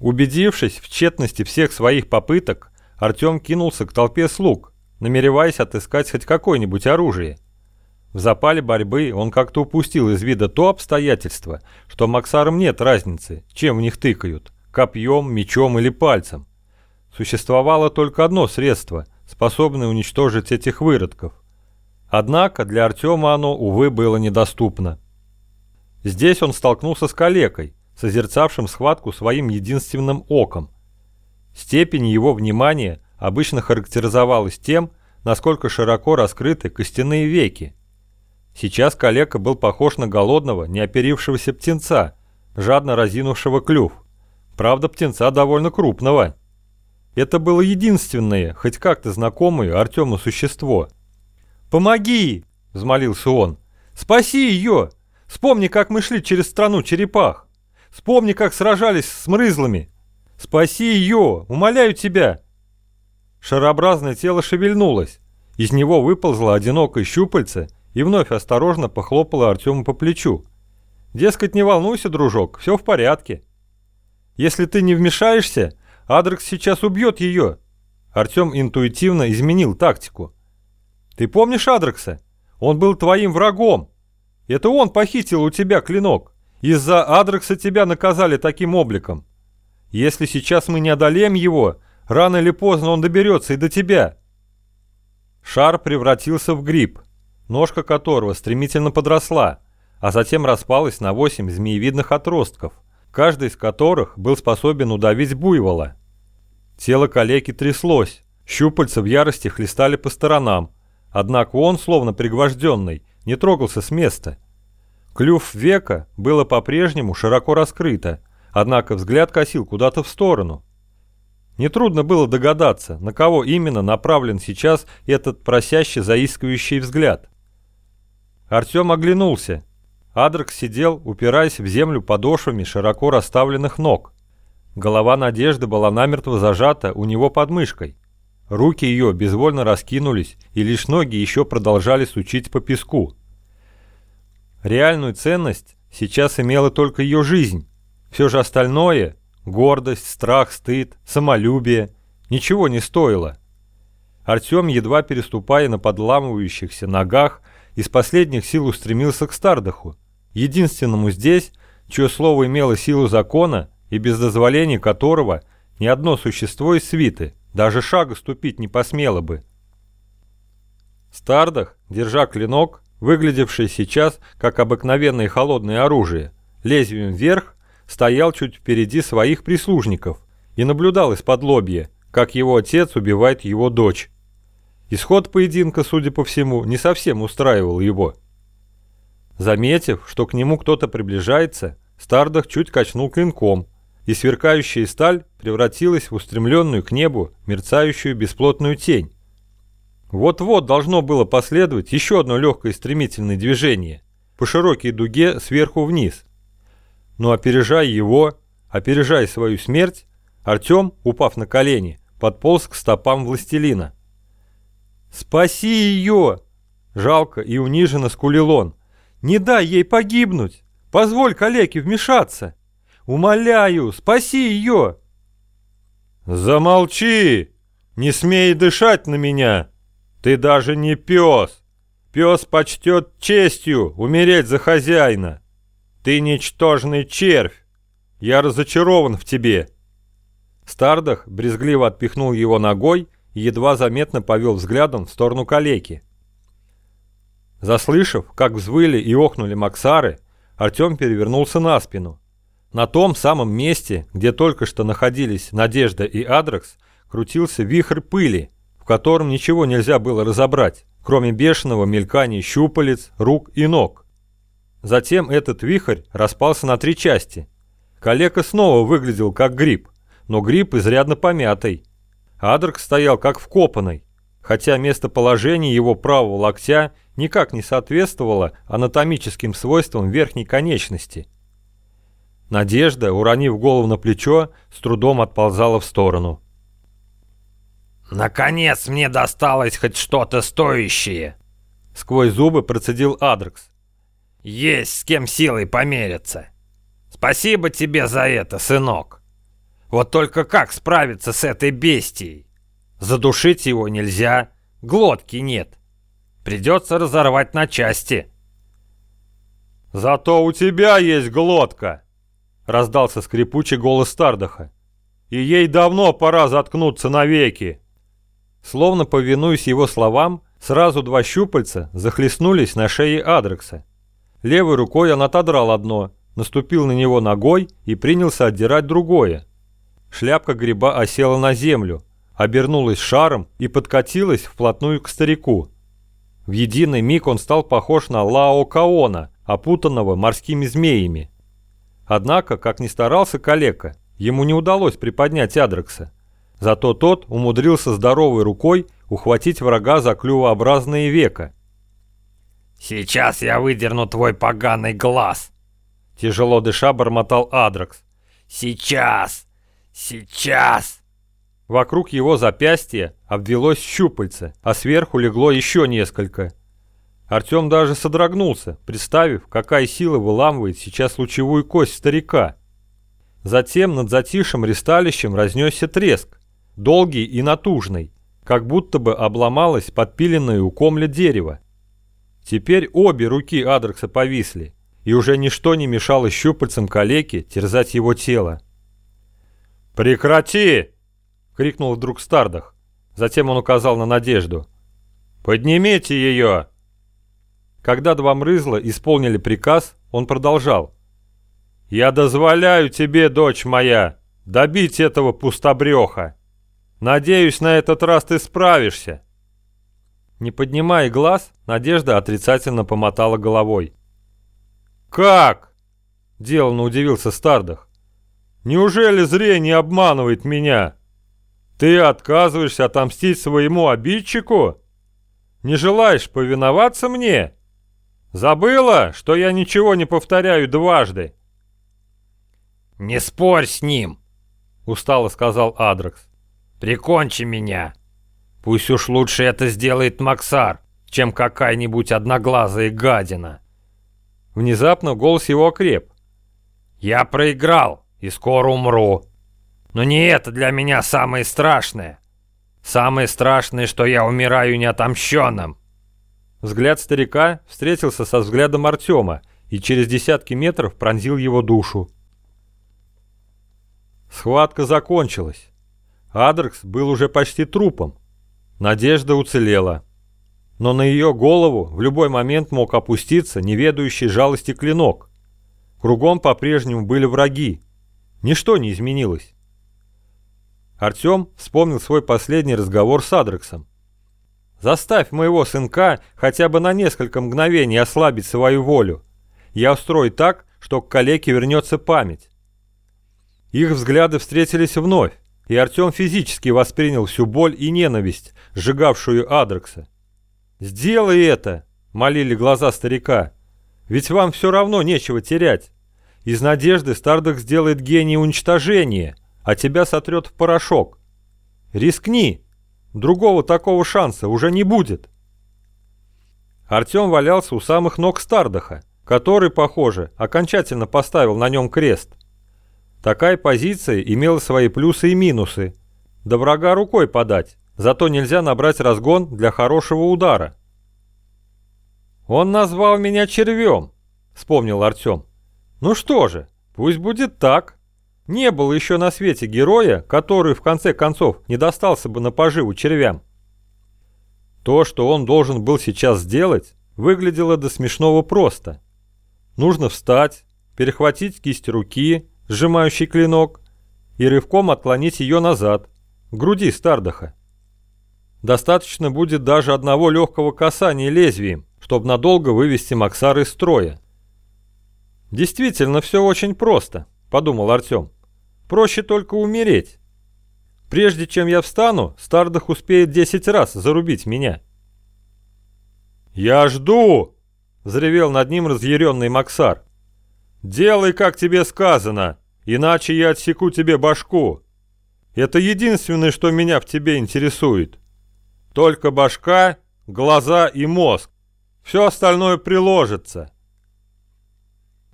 Убедившись в тщетности всех своих попыток, Артем кинулся к толпе слуг, намереваясь отыскать хоть какое-нибудь оружие. В запале борьбы он как-то упустил из вида то обстоятельство, что Максарам нет разницы, чем в них тыкают – копьем, мечом или пальцем. Существовало только одно средство, способное уничтожить этих выродков. Однако для Артема оно, увы, было недоступно. Здесь он столкнулся с калекой, созерцавшим схватку своим единственным оком. Степень его внимания обычно характеризовалась тем, насколько широко раскрыты костяные веки. Сейчас калека был похож на голодного, неоперившегося птенца, жадно разинувшего клюв. Правда, птенца довольно крупного. Это было единственное, хоть как-то знакомое Артему существо. «Помоги!» – взмолился он. «Спаси ее! Вспомни, как мы шли через страну черепах! Вспомни, как сражались с мрызлами! Спаси ее! Умоляю тебя!» Шарообразное тело шевельнулось. Из него выползло одинокое щупальце и вновь осторожно похлопало Артему по плечу. «Дескать, не волнуйся, дружок, все в порядке. Если ты не вмешаешься, Адрекс сейчас убьет ее!» Артем интуитивно изменил тактику. «Ты помнишь Адрекса? Он был твоим врагом. Это он похитил у тебя клинок. Из-за Адрекса тебя наказали таким обликом. Если сейчас мы не одолеем его, рано или поздно он доберется и до тебя». Шар превратился в гриб, ножка которого стремительно подросла, а затем распалась на восемь змеевидных отростков, каждый из которых был способен удавить буйвола. Тело калеки тряслось, щупальца в ярости хлестали по сторонам, однако он, словно пригвожденный, не трогался с места. Клюв века было по-прежнему широко раскрыто, однако взгляд косил куда-то в сторону. Нетрудно было догадаться, на кого именно направлен сейчас этот просящий заискивающий взгляд. Артем оглянулся. Адрекс сидел, упираясь в землю подошвами широко расставленных ног. Голова Надежды была намертво зажата у него под мышкой. Руки ее безвольно раскинулись, и лишь ноги еще продолжали сучить по песку. Реальную ценность сейчас имела только ее жизнь. Все же остальное – гордость, страх, стыд, самолюбие – ничего не стоило. Артем, едва переступая на подламывающихся ногах, из последних сил устремился к Стардаху, единственному здесь, чье слово имело силу закона и без дозволения которого ни одно существо из свиты даже шага ступить не посмело бы. Стардах, держа клинок, выглядевший сейчас как обыкновенное холодное оружие, лезвием вверх, стоял чуть впереди своих прислужников и наблюдал из-под лобья, как его отец убивает его дочь. Исход поединка, судя по всему, не совсем устраивал его. Заметив, что к нему кто-то приближается, Стардах чуть качнул клинком, и сверкающая сталь превратилась в устремленную к небу мерцающую бесплотную тень. Вот-вот должно было последовать еще одно легкое стремительное движение по широкой дуге сверху вниз. Но опережая его, опережая свою смерть, Артем, упав на колени, подполз к стопам властелина. «Спаси ее!» Жалко и униженно скулил он. «Не дай ей погибнуть! Позволь калеке вмешаться!» Умоляю, спаси ее!» «Замолчи! Не смей дышать на меня! Ты даже не пес! Пес почтет честью умереть за хозяина! Ты ничтожный червь! Я разочарован в тебе!» Стардах брезгливо отпихнул его ногой и едва заметно повел взглядом в сторону калеки. Заслышав, как взвыли и охнули Максары, Артем перевернулся на спину. На том самом месте, где только что находились Надежда и Адрекс, крутился вихрь пыли, котором ничего нельзя было разобрать, кроме бешеного мелькания щупалец, рук и ног. Затем этот вихрь распался на три части. Калека снова выглядел как гриб, но гриб изрядно помятый. Адрекс стоял как вкопанный, хотя местоположение его правого локтя никак не соответствовало анатомическим свойствам верхней конечности – Надежда, уронив голову на плечо, с трудом отползала в сторону. «Наконец мне досталось хоть что-то стоящее!» Сквозь зубы процедил Адрекс. «Есть с кем силой помериться! Спасибо тебе за это, сынок! Вот только как справиться с этой бестией? Задушить его нельзя, глотки нет. Придется разорвать на части. «Зато у тебя есть глотка!» — раздался скрипучий голос Стардаха. «И ей давно пора заткнуться навеки!» Словно повинуясь его словам, сразу два щупальца захлестнулись на шее Адрекса. Левой рукой он отодрал одно, наступил на него ногой и принялся отдирать другое. Шляпка гриба осела на землю, обернулась шаром и подкатилась вплотную к старику. В единый миг он стал похож на Лао Каона, опутанного морскими змеями. Однако, как ни старался калека, ему не удалось приподнять Адрекса. Зато тот умудрился здоровой рукой ухватить врага за клювообразные века. «Сейчас я выдерну твой поганый глаз!» Тяжело дыша бормотал Адрекс. «Сейчас! Сейчас!» Вокруг его запястья обвелось щупальце, а сверху легло еще несколько. Артем даже содрогнулся, представив, какая сила выламывает сейчас лучевую кость старика. Затем над затишим ристалищем разнесся треск, долгий и натужный, как будто бы обломалось подпиленное у комля дерево. Теперь обе руки Адрекса повисли, и уже ничто не мешало щупальцам калеки терзать его тело. «Прекрати!» — крикнул вдруг Стардах. Затем он указал на Надежду. «Поднимите ее!» Когда два мрызла исполнили приказ, он продолжал. «Я дозволяю тебе, дочь моя, добить этого пустобреха. Надеюсь, на этот раз ты справишься». Не поднимая глаз, Надежда отрицательно помотала головой. «Как?» – деланно удивился Стардах. «Неужели зрение обманывает меня? Ты отказываешься отомстить своему обидчику? Не желаешь повиноваться мне?» Забыла, что я ничего не повторяю дважды?» «Не спорь с ним!» — устало сказал Адракс. «Прикончи меня! Пусть уж лучше это сделает Максар, чем какая-нибудь одноглазая гадина!» Внезапно голос его окреп. «Я проиграл и скоро умру. Но не это для меня самое страшное. Самое страшное, что я умираю неотомщенным. Взгляд старика встретился со взглядом Артема и через десятки метров пронзил его душу. Схватка закончилась. Адрекс был уже почти трупом. Надежда уцелела. Но на ее голову в любой момент мог опуститься неведающий жалости клинок. Кругом по-прежнему были враги. Ничто не изменилось. Артем вспомнил свой последний разговор с Адрексом. Заставь моего сынка хотя бы на несколько мгновений ослабить свою волю. Я устрою так, что к калеке вернется память. Их взгляды встретились вновь, и Артем физически воспринял всю боль и ненависть, сжигавшую Адрекса. «Сделай это!» — молили глаза старика. «Ведь вам все равно нечего терять. Из надежды Стардах сделает гений уничтожения, а тебя сотрет в порошок. Рискни!» Другого такого шанса уже не будет. Артем валялся у самых ног Стардаха, который, похоже, окончательно поставил на нем крест. Такая позиция имела свои плюсы и минусы. До врага рукой подать, зато нельзя набрать разгон для хорошего удара. «Он назвал меня червем», — вспомнил Артем. «Ну что же, пусть будет так». Не было еще на свете героя, который в конце концов не достался бы на поживу червям. То, что он должен был сейчас сделать, выглядело до смешного просто. Нужно встать, перехватить кисть руки, сжимающий клинок, и рывком отклонить ее назад, к груди Стардаха. Достаточно будет даже одного легкого касания лезвием, чтобы надолго вывести Максар из строя. «Действительно, все очень просто», — подумал Артем. Проще только умереть. Прежде чем я встану, Стардах успеет десять раз зарубить меня. «Я жду!» — взревел над ним разъяренный Максар. «Делай, как тебе сказано, иначе я отсеку тебе башку. Это единственное, что меня в тебе интересует. Только башка, глаза и мозг. Все остальное приложится».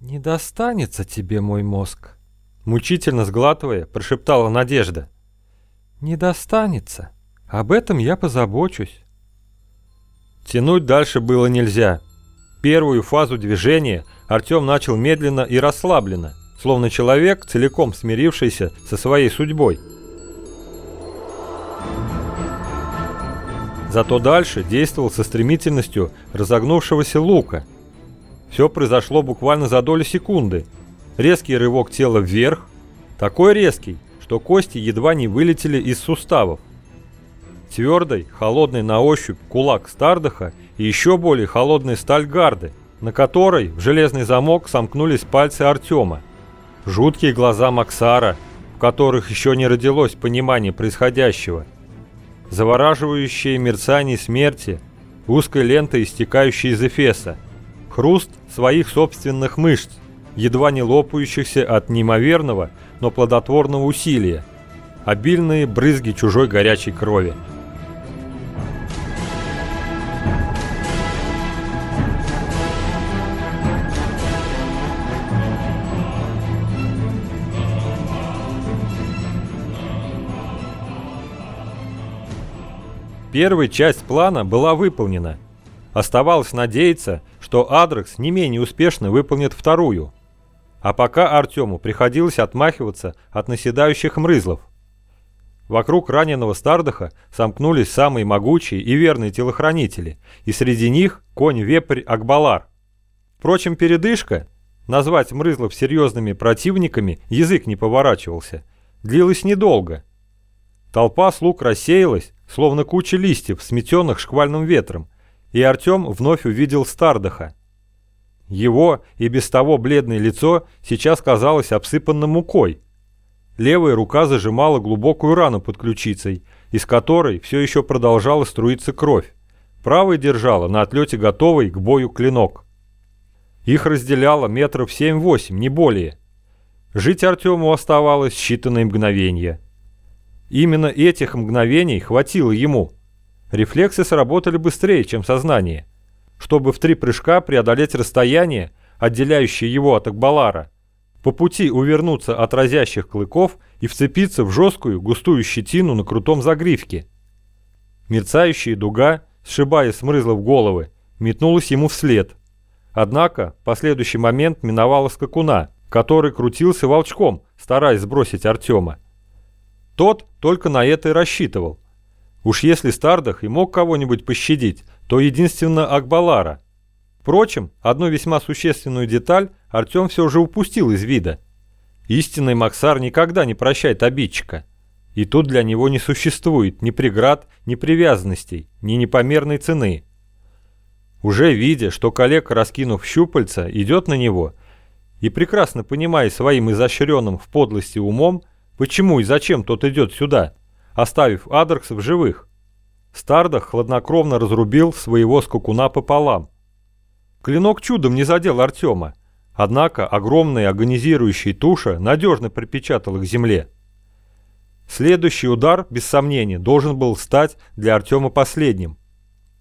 «Не достанется тебе мой мозг», Мучительно сглатывая, прошептала Надежда. «Не достанется. Об этом я позабочусь». Тянуть дальше было нельзя. Первую фазу движения Артем начал медленно и расслабленно, словно человек, целиком смирившийся со своей судьбой. Зато дальше действовал со стремительностью разогнувшегося лука. Все произошло буквально за долю секунды. Резкий рывок тела вверх, такой резкий, что кости едва не вылетели из суставов. Твердый, холодный на ощупь кулак Стардаха и еще более холодная сталь гарды, на которой в железный замок сомкнулись пальцы Артема. Жуткие глаза Максара, в которых еще не родилось понимание происходящего. Завораживающее мерцание смерти, узкой лентой, истекающей из эфеса. Хруст своих собственных мышц, едва не лопающихся от неимоверного, но плодотворного усилия. Обильные брызги чужой горячей крови. Первая часть плана была выполнена. Оставалось надеяться, что Адрекс не менее успешно выполнит вторую. А пока Артему приходилось отмахиваться от наседающих мрызлов. Вокруг раненого Стардаха сомкнулись самые могучие и верные телохранители, и среди них конь-вепрь Акбалар. Впрочем, передышка, назвать мрызлов серьезными противниками язык не поворачивался, длилась недолго. Толпа слуг рассеялась, словно куча листьев, сметенных шквальным ветром, и Артем вновь увидел Стардаха. Его и без того бледное лицо сейчас казалось обсыпанным мукой. Левая рука зажимала глубокую рану под ключицей, из которой все еще продолжала струиться кровь. Правая держала на отлете готовый к бою клинок. Их разделяло метров семь-восемь, не более. Жить Артему оставалось считанные мгновения. Именно этих мгновений хватило ему. Рефлексы сработали быстрее, чем сознание, чтобы в три прыжка преодолеть расстояние, отделяющее его от Акбалара, по пути увернуться от разящих клыков и вцепиться в жесткую густую щетину на крутом загривке. Мерцающая дуга, сшибая смрызла в головы, метнулась ему вслед. Однако последующий момент миновала скакуна, который крутился волчком, стараясь сбросить Артема. Тот только на это и рассчитывал. Уж если Стардах и мог кого-нибудь пощадить, то единственно Акбалара. Впрочем, одну весьма существенную деталь Артем все же упустил из вида. Истинный Максар никогда не прощает обидчика. И тут для него не существует ни преград, ни привязанностей, ни непомерной цены. Уже видя, что коллега, раскинув щупальца, идет на него, и прекрасно понимая своим изощренным в подлости умом, Почему и зачем тот идет сюда, оставив Адрекс в живых? Стардах хладнокровно разрубил своего скакуна пополам. Клинок чудом не задел Артема, однако огромная агонизирующая туша надежно припечатала к земле. Следующий удар, без сомнения, должен был стать для Артема последним.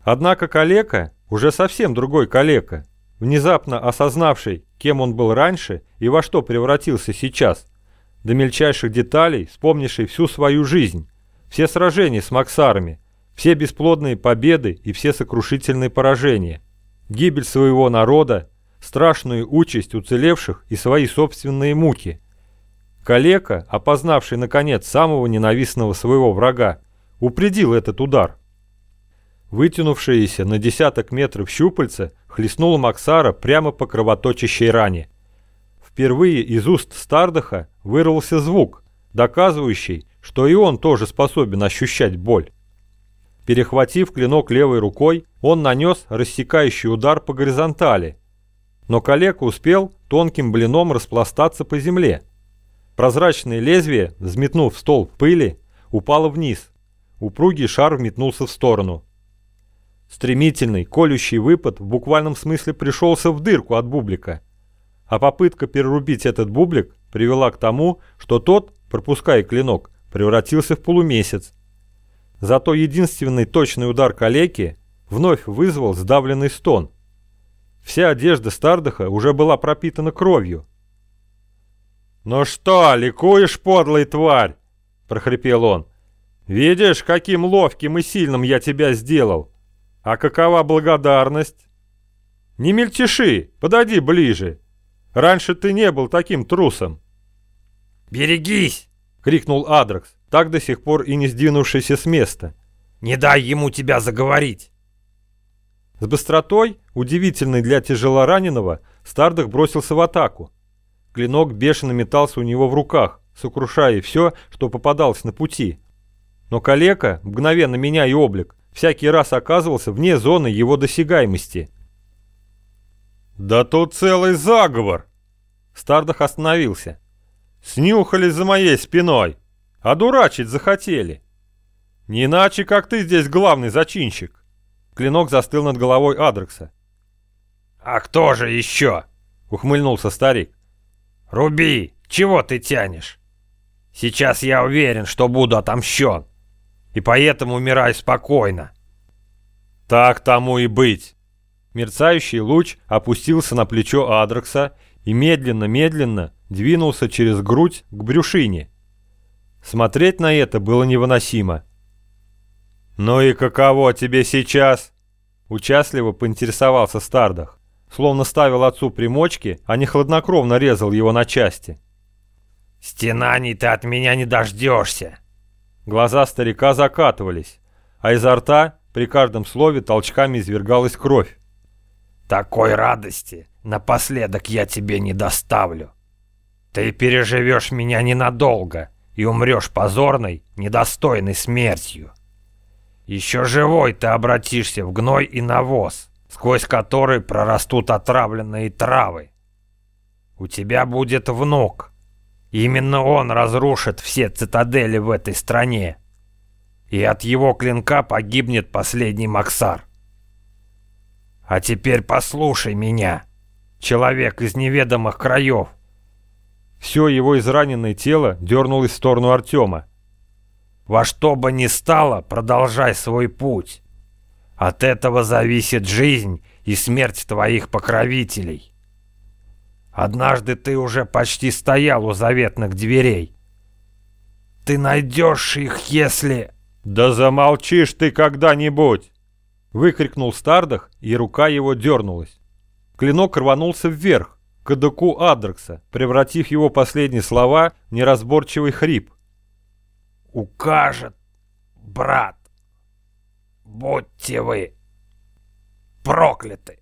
Однако калека, уже совсем другой калека, внезапно осознавший, кем он был раньше и во что превратился сейчас – до мельчайших деталей, вспомнивший всю свою жизнь, все сражения с Максарами, все бесплодные победы и все сокрушительные поражения, гибель своего народа, страшную участь уцелевших и свои собственные муки. Калека, опознавший наконец самого ненавистного своего врага, упредил этот удар. Вытянувшееся на десяток метров щупальце хлестнуло Максара прямо по кровоточащей ране. Впервые из уст Стардаха вырвался звук, доказывающий, что и он тоже способен ощущать боль. Перехватив клинок левой рукой, он нанес рассекающий удар по горизонтали, но коллега успел тонким блином распластаться по земле. Прозрачное лезвие, взметнув столб пыли, упало вниз. Упругий шар вметнулся в сторону. Стремительный, колющий выпад в буквальном смысле пришелся в дырку от бублика – а попытка перерубить этот бублик привела к тому, что тот, пропуская клинок, превратился в полумесяц. Зато единственный точный удар калеки вновь вызвал сдавленный стон. Вся одежда Стардаха уже была пропитана кровью. «Ну что, ликуешь, подлый тварь?» — прохрипел он. «Видишь, каким ловким и сильным я тебя сделал? А какова благодарность?» «Не мельтеши, подойди ближе. Раньше ты не был таким трусом». «Берегись!» — крикнул Адракс, так до сих пор и не сдвинувшийся с места. «Не дай ему тебя заговорить!» С быстротой, удивительной для тяжелораненого, Стардах бросился в атаку. Клинок бешено метался у него в руках, сокрушая все, что попадалось на пути. Но калека, мгновенно меняя облик, всякий раз оказывался вне зоны его досягаемости. «Да тут целый заговор!» Стардах остановился. «Снюхались за моей спиной, а дурачить захотели. Не иначе, как ты здесь главный зачинщик». Клинок застыл над головой Адрекса. «А кто же еще?» — ухмыльнулся старик. «Руби, чего ты тянешь? Сейчас я уверен, что буду отомщен, и поэтому умирай спокойно». «Так тому и быть!» Мерцающий луч опустился на плечо Адрекса и медленно-медленно двинулся через грудь к брюшине. Смотреть на это было невыносимо. «Ну и каково тебе сейчас?» Участливо поинтересовался Стардах, словно ставил отцу примочки, а не хладнокровно резал его на части. «Стенаний ты от меня не дождешься!» Глаза старика закатывались, а изо рта при каждом слове толчками извергалась кровь. «Такой радости напоследок я тебе не доставлю. Ты переживешь меня ненадолго и умрешь позорной, недостойной смертью. Еще живой ты обратишься в гной и навоз, сквозь который прорастут отравленные травы. У тебя будет внук. Именно он разрушит все цитадели в этой стране. И от его клинка погибнет последний Максар. А теперь послушай меня, человек из неведомых краев. Все его израненное тело дернулось в сторону Артема. Во что бы ни стало, продолжай свой путь. От этого зависит жизнь и смерть твоих покровителей. Однажды ты уже почти стоял у заветных дверей. Ты найдешь их, если... «Да замолчишь ты когда-нибудь!» Выкрикнул Стардах, и рука его дернулась. Клинок рванулся вверх, к кадыку Адрекса, превратив его последние слова в неразборчивый хрип укажет, брат. Будьте вы прокляты.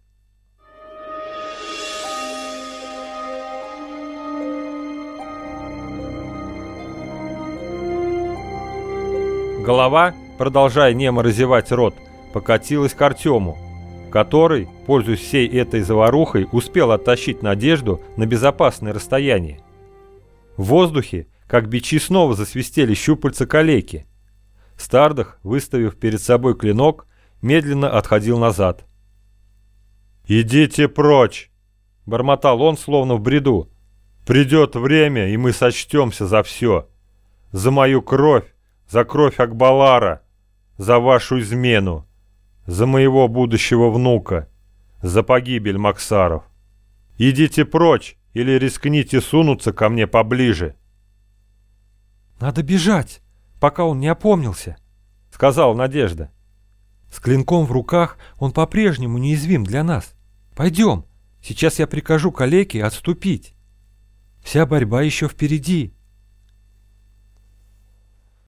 Голова, продолжая немо разевать рот, покатилась к Артему, который, пользуясь всей этой заварухой, успел оттащить Надежду на безопасное расстояние. В воздухе как бичи снова засвистели щупальца калеки. Стардах, выставив перед собой клинок, медленно отходил назад. «Идите прочь!» — бормотал он, словно в бреду. «Придет время, и мы сочтемся за все. За мою кровь, за кровь Акбалара, за вашу измену, за моего будущего внука, за погибель Максаров. Идите прочь или рискните сунуться ко мне поближе». «Надо бежать, пока он не опомнился», — сказала Надежда. «С клинком в руках он по-прежнему неизвим для нас. Пойдем, сейчас я прикажу калеке отступить. Вся борьба еще впереди».